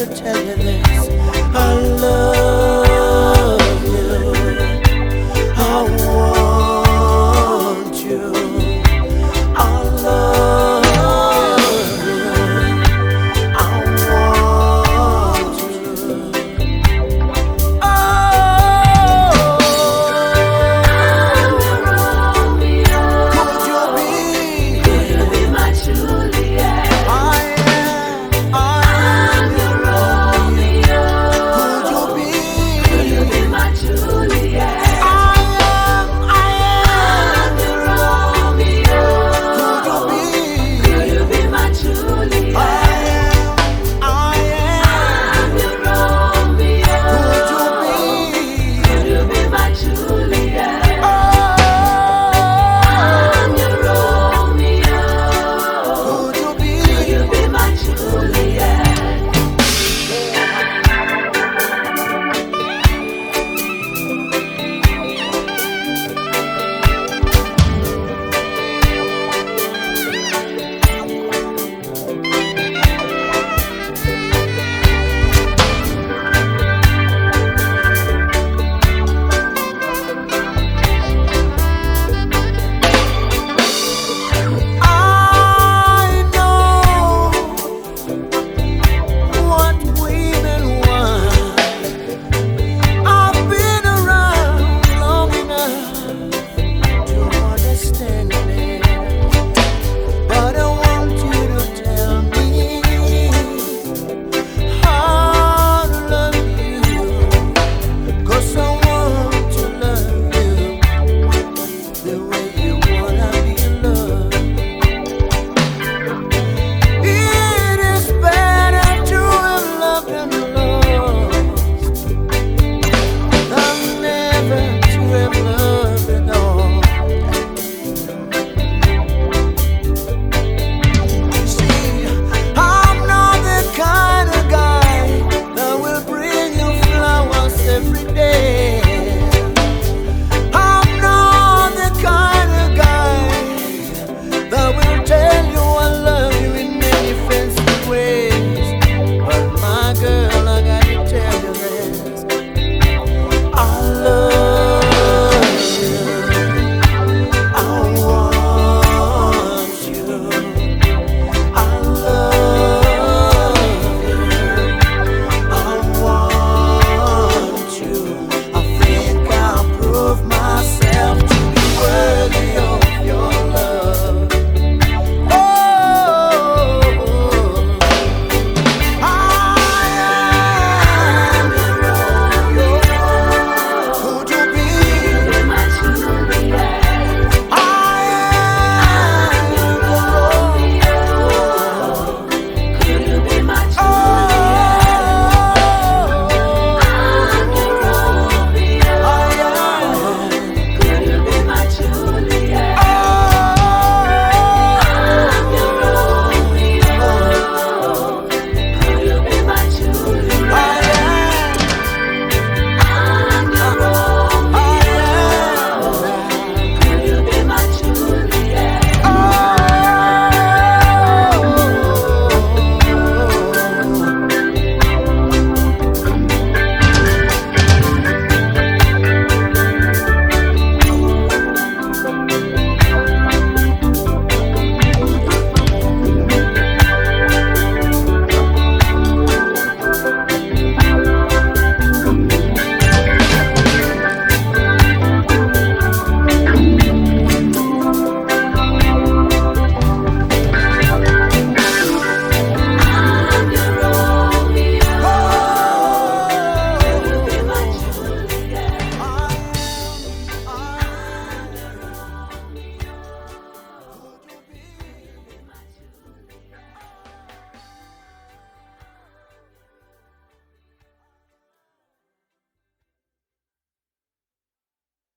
you tell you